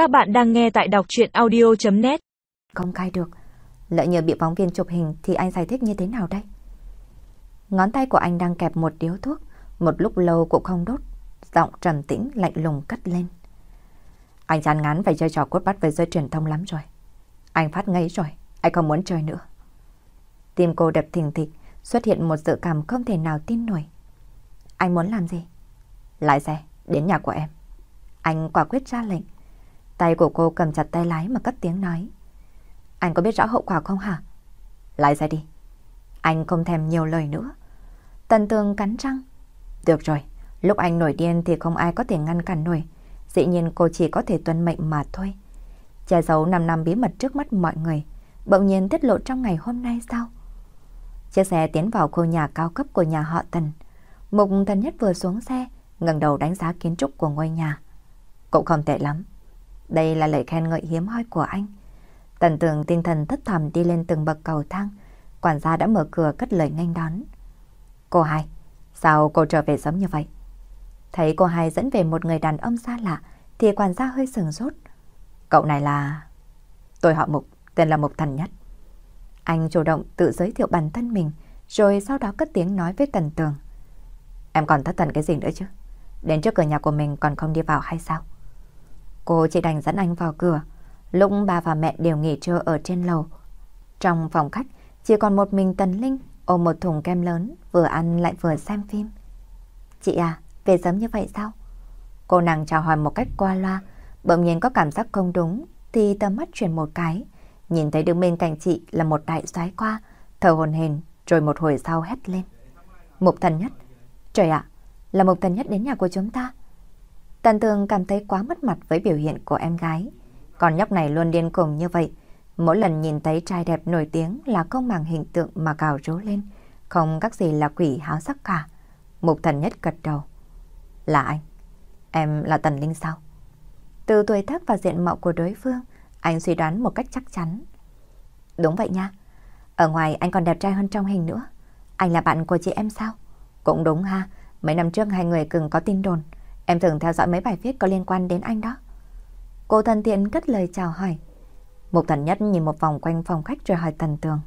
Các bạn đang nghe tại đọc chuyện audio.net Không khai được. Lỡ nhờ bị phóng viên chụp hình thì anh giải thích như thế nào đây? Ngón tay của anh đang kẹp một điếu thuốc, một lúc lâu cũng không đốt. Giọng trầm tĩnh lạnh lùng cất lên. Anh chán ngán phải chơi trò cốt bắt với giới truyền thông lắm rồi. Anh phát ngấy rồi, anh không muốn chơi nữa. Tim cô đập thình thịch, xuất hiện một sự cảm không thể nào tin nổi. Anh muốn làm gì? Lái xe, đến nhà của em. Anh quả quyết ra lệnh. Tay của cô cầm chặt tay lái mà cất tiếng nói. Anh có biết rõ hậu quả không hả? Lái ra đi. Anh không thèm nhiều lời nữa. Tần tường cắn răng. Được rồi, lúc anh nổi điên thì không ai có thể ngăn cản nổi. Dĩ nhiên cô chỉ có thể tuân mệnh mà thôi. Che giấu 5 năm bí mật trước mắt mọi người. Bỗng nhiên tiết lộ trong ngày hôm nay sao? Chiếc xe tiến vào khu nhà cao cấp của nhà họ Tần. Mục thần nhất vừa xuống xe, ngẩng đầu đánh giá kiến trúc của ngôi nhà. Cũng không tệ lắm. Đây là lời khen ngợi hiếm hoi của anh. Tần tường tinh thần thất thầm đi lên từng bậc cầu thang. Quản gia đã mở cửa cất lời nghênh đón. Cô hai, sao cô trở về sớm như vậy? Thấy cô hai dẫn về một người đàn ông xa lạ thì quản gia hơi sừng sốt. Cậu này là... Tôi họ Mục, tên là Mục Thần Nhất. Anh chủ động tự giới thiệu bản thân mình rồi sau đó cất tiếng nói với Tần Tường. Em còn thất thần cái gì nữa chứ? Đến trước cửa nhà của mình còn không đi vào hay sao? Cô chỉ đành dẫn anh vào cửa. Lúc ba và mẹ đều nghỉ trưa ở trên lầu. Trong phòng khách, chỉ còn một mình Tần Linh ôm một thùng kem lớn, vừa ăn lại vừa xem phim. Chị à, về sớm như vậy sao? Cô nàng chào hỏi một cách qua loa, bỗng nhiên có cảm giác không đúng, thì tầm mắt chuyển một cái. Nhìn thấy đứng bên cạnh chị là một đại soái qua, thở hồn hền, rồi một hồi sau hét lên. Mục thần nhất, trời ạ, là mục thần nhất đến nhà của chúng ta. Tần tường cảm thấy quá mất mặt với biểu hiện của em gái. Còn nhóc này luôn điên cuồng như vậy. Mỗi lần nhìn thấy trai đẹp nổi tiếng là không màng hình tượng mà cào rú lên. Không các gì là quỷ háo sắc cả. Mục thần nhất gật đầu. Là anh. Em là Tần Linh sao? Từ tuổi tác và diện mạo của đối phương, anh suy đoán một cách chắc chắn. Đúng vậy nha. Ở ngoài anh còn đẹp trai hơn trong hình nữa. Anh là bạn của chị em sao? Cũng đúng ha. Mấy năm trước hai người từng có tin đồn. Em thường theo dõi mấy bài viết có liên quan đến anh đó. Cô thần thiện cất lời chào hỏi. Mục thần nhất nhìn một vòng quanh phòng khách rồi hỏi tần tường.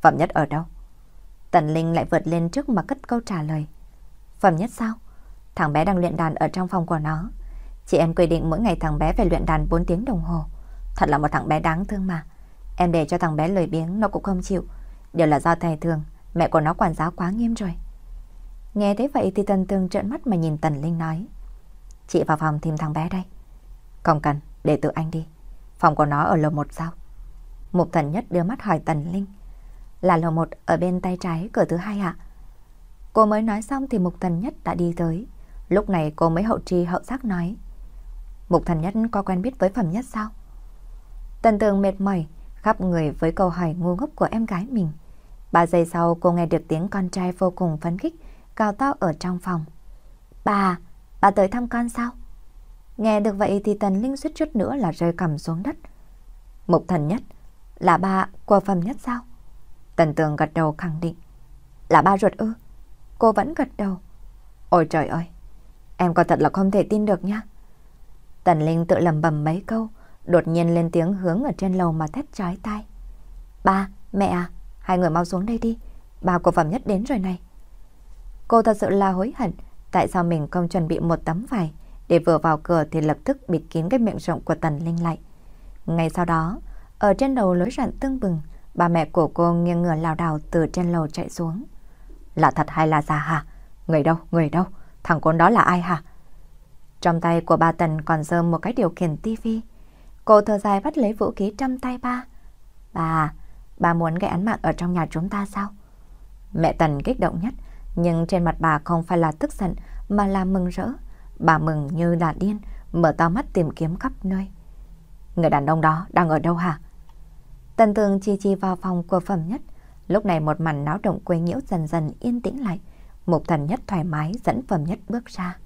Phẩm nhất ở đâu? Tần Linh lại vượt lên trước mà cất câu trả lời. Phẩm nhất sao? Thằng bé đang luyện đàn ở trong phòng của nó. Chị em quy định mỗi ngày thằng bé phải luyện đàn 4 tiếng đồng hồ. Thật là một thằng bé đáng thương mà. Em để cho thằng bé lười biếng nó cũng không chịu. Điều là do thầy thường, mẹ của nó quản giáo quá nghiêm rồi. Nghe thế vậy thì Tần Tường trợn mắt mà nhìn Tần Linh nói. Chị vào phòng tìm thằng bé đây. Không cần, để tự anh đi. Phòng của nó ở lầu 1 sao? Mục thần nhất đưa mắt hỏi Tần Linh. Là lầu 1 ở bên tay trái cửa thứ hai ạ? Cô mới nói xong thì Mục thần nhất đã đi tới. Lúc này cô mới hậu tri hậu giác nói. Mục thần nhất có quen biết với phẩm nhất sao? Tần tường mệt mỏi, khắp người với câu hỏi ngu ngốc của em gái mình. Ba giây sau cô nghe được tiếng con trai vô cùng phấn khích, cao to ở trong phòng. Bà, bà tới thăm con sao? Nghe được vậy thì Tần Linh suýt chút nữa là rơi cầm xuống đất. Mục thần nhất, là ba của phẩm nhất sao? Tần tường gật đầu khẳng định. Là ba ruột ư? Cô vẫn gật đầu. Ôi trời ơi, em có thật là không thể tin được nha. Tần Linh tự lầm bầm mấy câu, đột nhiên lên tiếng hướng ở trên lầu mà thét trái tai. Ba, mẹ à, hai người mau xuống đây đi, bà của phẩm nhất đến rồi này. Cô thật sự là hối hận, tại sao mình không chuẩn bị một tấm vải, để vừa vào cửa thì lập tức bịt kín cái miệng rộng của Tần Linh lại. Ngay sau đó, ở trên đầu lối rặn tương bừng, bà mẹ của cô nghiêng ngửa lảo đảo từ trên lầu chạy xuống. Là thật hay là giả hả? Người đâu, người đâu? Thằng con đó là ai hả? Trong tay của bà Tần còn dơ một cái điều khiển tivi. Cô thở dài bắt lấy vũ khí trong tay ba. Bà, bà muốn gây án mạng ở trong nhà chúng ta sao? Mẹ Tần kích động nhất, nhưng trên mặt bà không phải là tức giận mà là mừng rỡ. Bà mừng như là điên, mở to mắt tìm kiếm khắp nơi. Người đàn ông đó đang ở đâu hả? Tần tường chi chi vào phòng của phẩm nhất. Lúc này một màn náo động quấy nhiễu dần dần yên tĩnh lại. Mục thần nhất thoải mái dẫn phẩm nhất bước ra.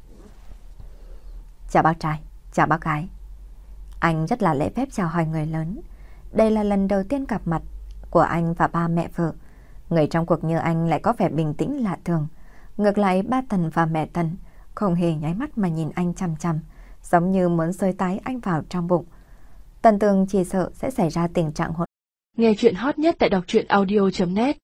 Chào bác trai, chào bác gái. Anh rất là lễ phép chào hỏi người lớn. Đây là lần đầu tiên gặp mặt của anh và ba mẹ vợ. Người trong cuộc như anh lại có vẻ bình tĩnh lạ thường. Ngược lại ba thần và mẹ thần không hề nháy mắt mà nhìn anh chăm chăm, giống như muốn rơi tái anh vào trong bụng. Tần tường chỉ sợ sẽ xảy ra tình trạng hỗn. Nghe chuyện hot nhất tại đọc truyện audio.net